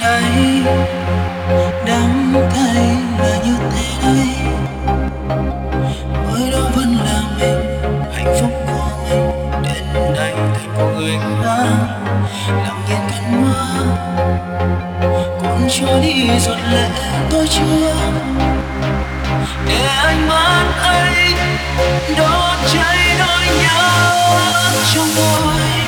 đây đắng cay là như thế đấy mới đó vẫn là mình, hạnh phúc của mình. Đến đây thành của người khác lòng nhiên cơn mưa cũng cho đi giọt lệ tôi chưa. Để ánh mắt ấy, đốt cháy nỗi nhớ trong tôi